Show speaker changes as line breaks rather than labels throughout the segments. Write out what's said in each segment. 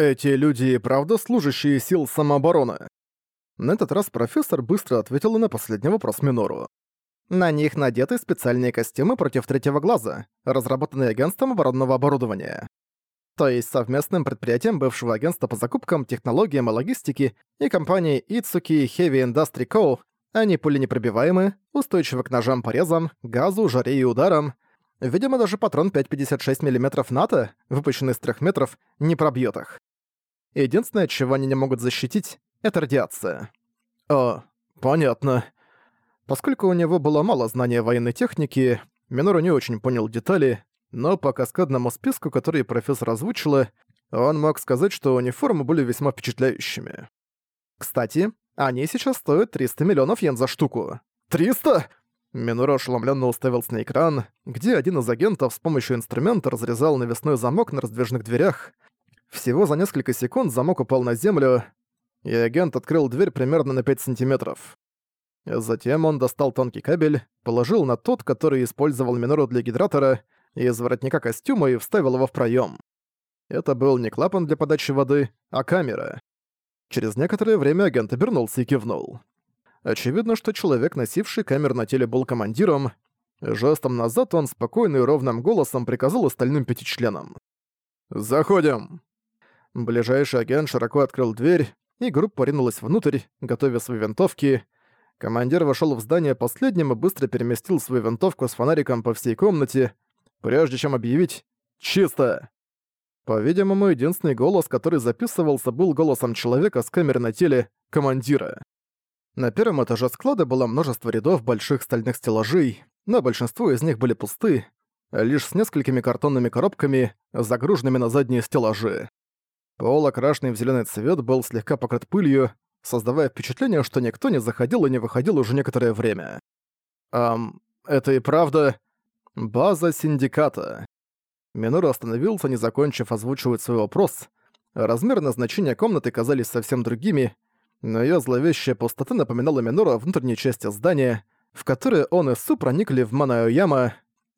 Эти люди и правда служащие сил самообороны? На этот раз профессор быстро ответил на последний вопрос Минору. На них надеты специальные костюмы против третьего глаза, разработанные агентством оборонного оборудования. То есть совместным предприятием бывшего агентства по закупкам, технологиям и логистике и компанией Itsuki Heavy Industry Co. Они пуленепробиваемы, устойчивы к ножам-порезам, газу, жаре и ударам. Видимо, даже патрон 5,56 мм НАТО, выпущенный с 3 метров, не пробьёт их. Единственное, чего они не могут защитить, это радиация. О, понятно. Поскольку у него было мало знания военной техники, Минору не очень понял детали, но по каскадному списку, который профессор озвучила, он мог сказать, что униформы были весьма впечатляющими. Кстати, они сейчас стоят 300 миллионов йен за штуку. 300? Минуро ошеломленно уставился на экран, где один из агентов с помощью инструмента разрезал навесной замок на раздвижных дверях. Всего за несколько секунд замок упал на землю, и агент открыл дверь примерно на 5 сантиметров. Затем он достал тонкий кабель, положил на тот, который использовал Минору для гидратора, из воротника костюма и вставил его в проем. Это был не клапан для подачи воды, а камера. Через некоторое время агент обернулся и кивнул. Очевидно, что человек, носивший камер на теле, был командиром. Жестом назад он спокойно и ровным голосом приказал остальным пяти членам. «Заходим!» Ближайший агент широко открыл дверь, и группа ринулась внутрь, готовя свои винтовки. Командир вошел в здание последним и быстро переместил свою винтовку с фонариком по всей комнате, прежде чем объявить «Чисто!». По-видимому, единственный голос, который записывался, был голосом человека с камерой на теле командира. На первом этаже склада было множество рядов больших стальных стеллажей, но большинство из них были пусты, лишь с несколькими картонными коробками, загруженными на задние стеллажи. Пол, окрашенный в зеленый цвет, был слегка покрыт пылью, создавая впечатление, что никто не заходил и не выходил уже некоторое время. «Ам, это и правда...» База синдиката. Минору остановился, не закончив озвучивать свой вопрос. Размеры назначения комнаты казались совсем другими, но её зловещая пустота напоминала Минору о внутренней части здания, в которое он и Су проникли в Манаояма.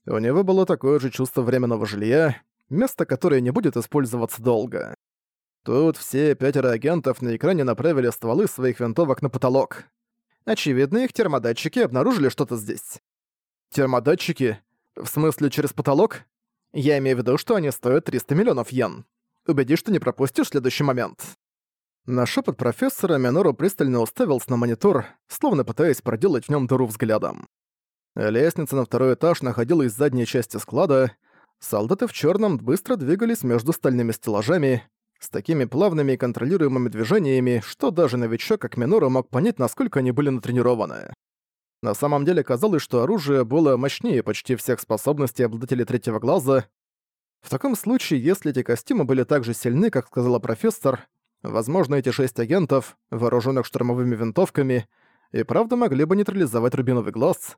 У него было такое же чувство временного жилья, место, которое не будет использоваться долго. Тут все пятеро агентов на экране направили стволы своих винтовок на потолок. Очевидно, их термодатчики обнаружили что-то здесь. Термодатчики? В смысле, через потолок? Я имею в виду, что они стоят 300 миллионов йен. Убедись, что не пропустишь следующий момент. На шепот профессора Минору пристально уставился на монитор, словно пытаясь проделать в нем дыру взглядом. Лестница на второй этаж находилась в задней части склада. Солдаты в черном быстро двигались между стальными стеллажами, с такими плавными и контролируемыми движениями, что даже новичок, как Минору, мог понять, насколько они были натренированы. На самом деле казалось, что оружие было мощнее почти всех способностей обладателей третьего глаза. В таком случае, если эти костюмы были так же сильны, как сказала профессор, возможно, эти шесть агентов, вооруженных штурмовыми винтовками, и правда могли бы нейтрализовать рубиновый глаз.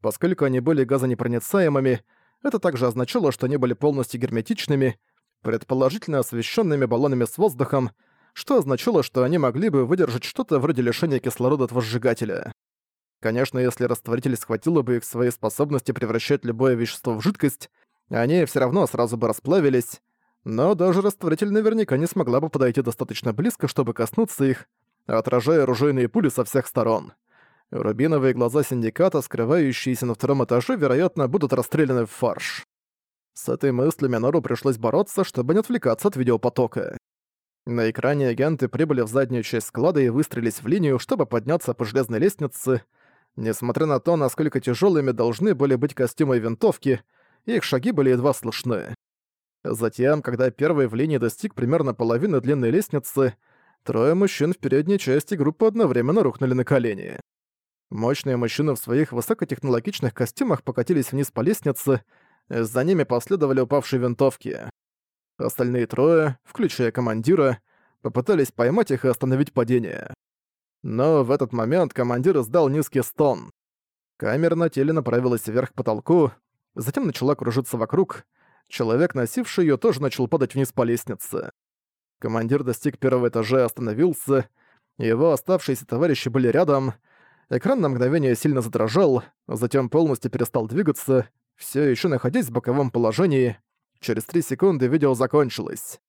Поскольку они были газонепроницаемыми, это также означало, что они были полностью герметичными, предположительно освещенными баллонами с воздухом, что означало, что они могли бы выдержать что-то вроде лишения кислорода от возжигателя. Конечно, если растворитель схватило бы их своей способности превращать любое вещество в жидкость, они все равно сразу бы расплавились, но даже растворитель наверняка не смогла бы подойти достаточно близко, чтобы коснуться их, отражая оружейные пули со всех сторон. Рубиновые глаза Синдиката, скрывающиеся на втором этаже, вероятно, будут расстреляны в фарш. С этой мыслью Минору пришлось бороться, чтобы не отвлекаться от видеопотока. На экране агенты прибыли в заднюю часть склада и выстрелились в линию, чтобы подняться по железной лестнице, Несмотря на то, насколько тяжелыми должны были быть костюмы и винтовки, их шаги были едва слышны. Затем, когда первый в линии достиг примерно половины длинной лестницы, трое мужчин в передней части группы одновременно рухнули на колени. Мощные мужчины в своих высокотехнологичных костюмах покатились вниз по лестнице, за ними последовали упавшие винтовки. Остальные трое, включая командира, попытались поймать их и остановить падение. Но в этот момент командир издал низкий стон. Камера на теле направилась вверх к потолку, затем начала кружиться вокруг. Человек, носивший её, тоже начал падать вниз по лестнице. Командир достиг первого этажа и остановился. Его оставшиеся товарищи были рядом. Экран на мгновение сильно задрожал, затем полностью перестал двигаться, всё ещё находясь в боковом положении. Через три секунды видео закончилось.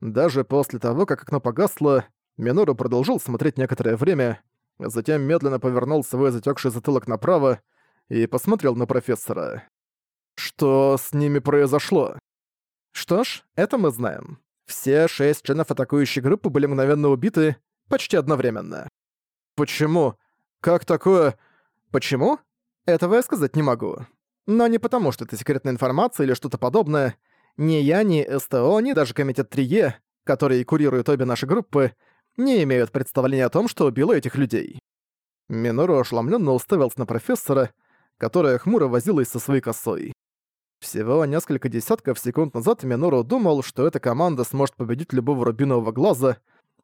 Даже после того, как окно погасло, Минору продолжил смотреть некоторое время, затем медленно повернул свой затекший затылок направо и посмотрел на профессора. Что с ними произошло? Что ж, это мы знаем. Все шесть членов атакующей группы были мгновенно убиты почти одновременно. Почему? Как такое? Почему? Этого я сказать не могу. Но не потому, что это секретная информация или что-то подобное. Ни я, ни СТО, ни даже Комитет 3Е, который курирует обе наши группы, не имеют представления о том, что убило этих людей. Минору ошеломленно уставился на профессора, которая хмуро возилась со своей косой. Всего несколько десятков секунд назад Минору думал, что эта команда сможет победить любого рубинового глаза,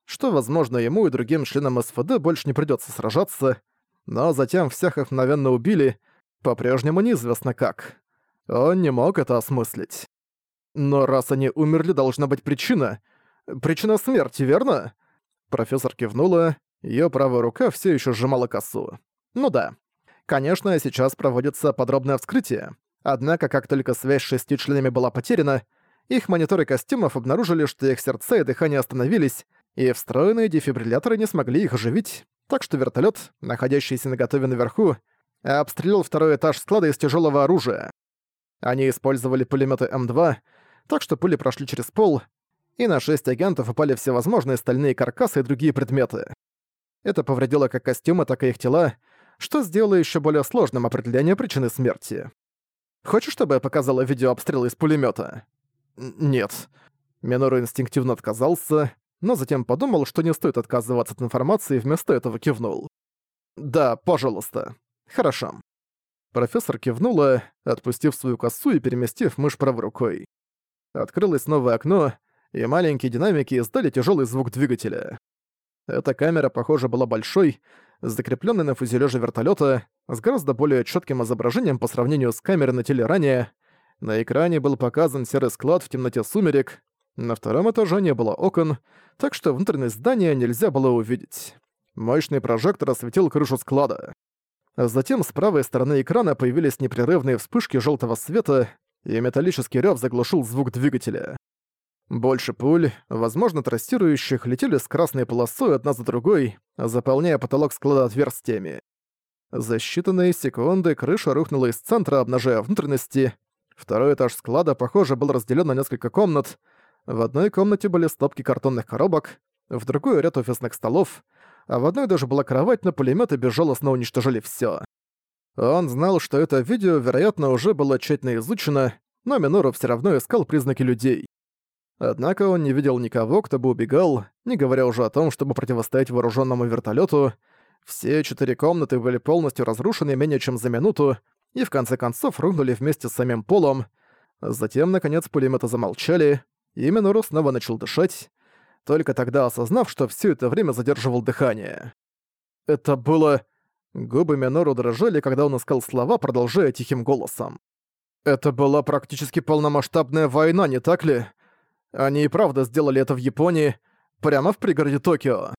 что, возможно, ему и другим членам СФД больше не придется сражаться, но затем всех их мгновенно убили, по-прежнему неизвестно как. Он не мог это осмыслить. Но раз они умерли, должна быть причина. Причина смерти, верно? Профессор кивнула, ее правая рука все еще сжимала косу. Ну да. Конечно, сейчас проводится подробное вскрытие. Однако, как только связь с шестью членами была потеряна, их мониторы костюмов обнаружили, что их сердца и дыхание остановились, и встроенные дефибрилляторы не смогли их оживить, так что вертолет, находящийся на готове наверху, обстрелял второй этаж склада из тяжелого оружия. Они использовали пулеметы М2, так что пули прошли через пол, и на шесть агентов упали всевозможные стальные каркасы и другие предметы. Это повредило как костюмы, так и их тела, что сделало еще более сложным определение причины смерти. Хочешь, чтобы я показала видео обстрела из пулемета? Нет. Минору инстинктивно отказался, но затем подумал, что не стоит отказываться от информации и вместо этого кивнул. «Да, пожалуйста. Хорошо». Профессор кивнула, отпустив свою косу и переместив мышь правой рукой. Открылось новое окно, и маленькие динамики издали тяжелый звук двигателя. Эта камера, похоже, была большой, закрепленной на фюзеляже вертолета, с гораздо более четким изображением по сравнению с камерой на теле ранее. На экране был показан серый склад в темноте сумерек, на втором этаже не было окон, так что внутренность здания нельзя было увидеть. Мощный прожектор осветил крышу склада. Затем с правой стороны экрана появились непрерывные вспышки желтого света, и металлический рёв заглушил звук двигателя. Больше пуль, возможно трассирующих, летели с красной полосой одна за другой, заполняя потолок склада отверстиями. За считанные секунды крыша рухнула из центра, обнажая внутренности. Второй этаж склада, похоже, был разделен на несколько комнат, в одной комнате были стопки картонных коробок, в другой ряд офисных столов, а в одной даже была кровать, но пулеметы безжалостно уничтожили все. Он знал, что это видео, вероятно, уже было тщательно изучено, но Минору все равно искал признаки людей. Однако он не видел никого, кто бы убегал, не говоря уже о том, чтобы противостоять вооруженному вертолету. Все четыре комнаты были полностью разрушены менее чем за минуту и в конце концов рухнули вместе с самим полом. Затем, наконец, пулеметы замолчали, и Минору снова начал дышать, только тогда осознав, что все это время задерживал дыхание. Это было... Губы Минору дрожали, когда он искал слова, продолжая тихим голосом. Это была практически полномасштабная война, не так ли? Они и правда сделали это в Японии, прямо в пригороде Токио.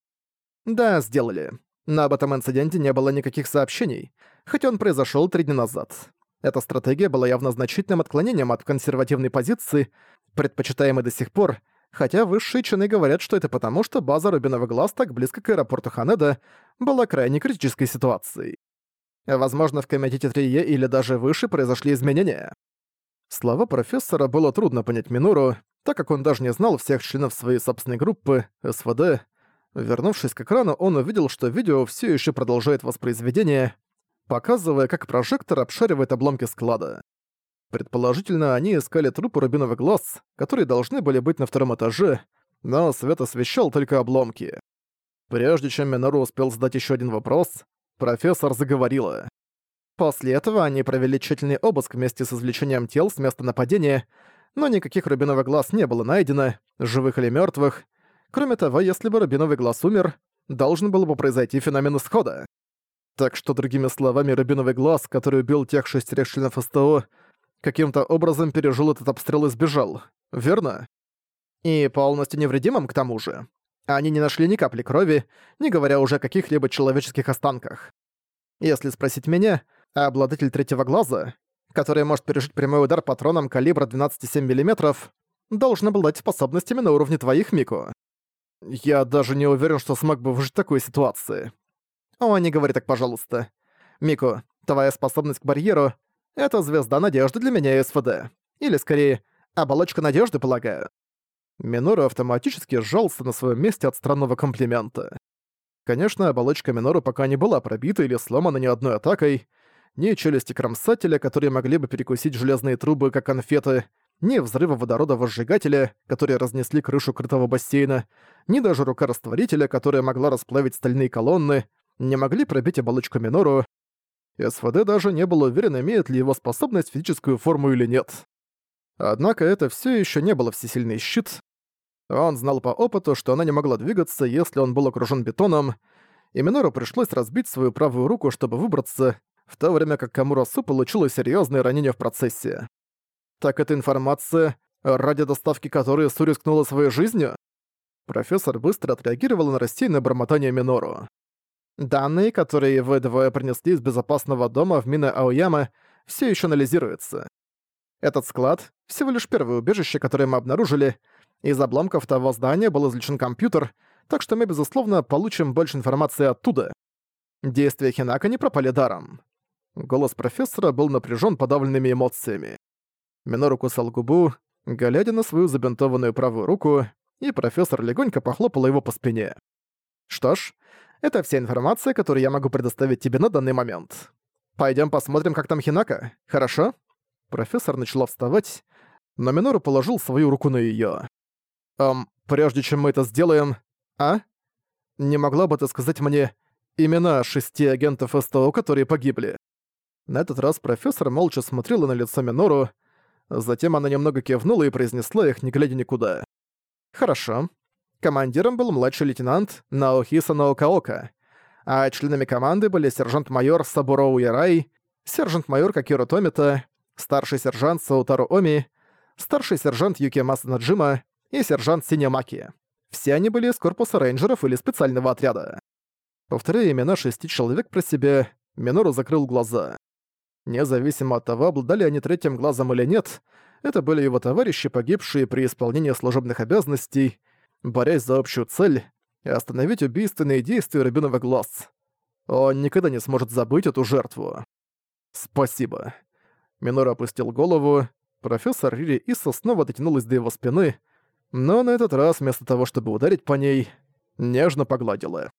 Да, сделали. Но об этом инциденте не было никаких сообщений, хоть он произошел три дня назад. Эта стратегия была явно значительным отклонением от консервативной позиции, предпочитаемой до сих пор, хотя высшие чины говорят, что это потому, что база Рубиновый Глаз так близко к аэропорту Ханеда была крайне критической ситуацией. Возможно, в Комитете 3Е или даже выше произошли изменения. Слова профессора было трудно понять Минору, так как он даже не знал всех членов своей собственной группы, СВД. Вернувшись к экрану, он увидел, что видео все еще продолжает воспроизведение, показывая, как прожектор обшаривает обломки склада. Предположительно, они искали трупы рубиновых глаз, которые должны были быть на втором этаже, но свет освещал только обломки. Прежде чем Минору успел задать еще один вопрос, профессор заговорила. После этого они провели тщательный обыск вместе с извлечением тел с места нападения, но никаких рубиновых глаз не было найдено, живых или мертвых. Кроме того, если бы рубиновый глаз умер, должен был бы произойти феномен исхода. Так что, другими словами, рубиновый глаз, который убил тех шестерых членов СТО, каким-то образом пережил этот обстрел и сбежал, верно? И полностью невредимым к тому же. Они не нашли ни капли крови, не говоря уже о каких-либо человеческих останках. Если спросить меня, а обладатель третьего глаза, который может пережить прямой удар патроном калибра 12,7 мм, должен обладать способностями на уровне твоих, Мику. Я даже не уверен, что смог бы выжить в такой ситуации. О, не говори так, пожалуйста. Мику, твоя способность к барьеру — это звезда надежды для меня СВД. Или, скорее, оболочка надежды, полагаю. Минору автоматически сжался на своем месте от странного комплимента. Конечно, оболочка Минору пока не была пробита или сломана ни одной атакой, ни челюсти кромсателя, которые могли бы перекусить железные трубы, как конфеты, ни взрыва водорода возжигателя, которые разнесли крышу крытого бассейна, ни даже рука растворителя, которая могла расплавить стальные колонны, не могли пробить оболочку Минору. СВД даже не был уверен, имеет ли его способность физическую форму или нет. Однако это все еще не было всесильный щит. Он знал по опыту, что она не могла двигаться, если он был окружен бетоном, и Минору пришлось разбить свою правую руку, чтобы выбраться, в то время как Камурасу получила серьезные ранения в процессе. Так эта информация, ради доставки которой Су рискнула своей жизнью? Профессор быстро отреагировал на рассеянное бормотание Минору. Данные, которые вы двое принесли из безопасного дома в Мине Аояма, все еще анализируются. Этот склад — всего лишь первое убежище, которое мы обнаружили. Из обломков того здания был извлечен компьютер, так что мы, безусловно, получим больше информации оттуда. Действия Хинака не пропали даром. Голос профессора был напряжен подавленными эмоциями. Минору кусал губу, глядя на свою забинтованную правую руку, и профессор легонько похлопал его по спине. «Что ж, это вся информация, которую я могу предоставить тебе на данный момент. Пойдем посмотрим, как там Хинака, хорошо?» Профессор начала вставать, но Минору положил свою руку на её. «Эм, прежде чем мы это сделаем... А? Не могла бы ты сказать мне имена шести агентов СТО, которые погибли?» На этот раз профессор молча смотрела на лицо Минору, затем она немного кивнула и произнесла их, не глядя никуда. «Хорошо. Командиром был младший лейтенант Наохиса Наокаока, а членами команды были сержант-майор Сабуроу Ярай, сержант-майор Какиро Томита, старший сержант Саутару Оми, старший сержант Юкимаса Наджима и сержант Синямаки. Все они были из корпуса рейнджеров или специального отряда. Повторяя имена шести человек про себя, Минору закрыл глаза. Независимо от того, обладали они третьим глазом или нет, это были его товарищи, погибшие при исполнении служебных обязанностей, борясь за общую цель и остановить убийственные действия Рубиновых глаз. Он никогда не сможет забыть эту жертву. Спасибо. Минора опустил голову, профессор Рири Исса снова дотянулась до его спины, но на этот раз вместо того, чтобы ударить по ней, нежно погладила.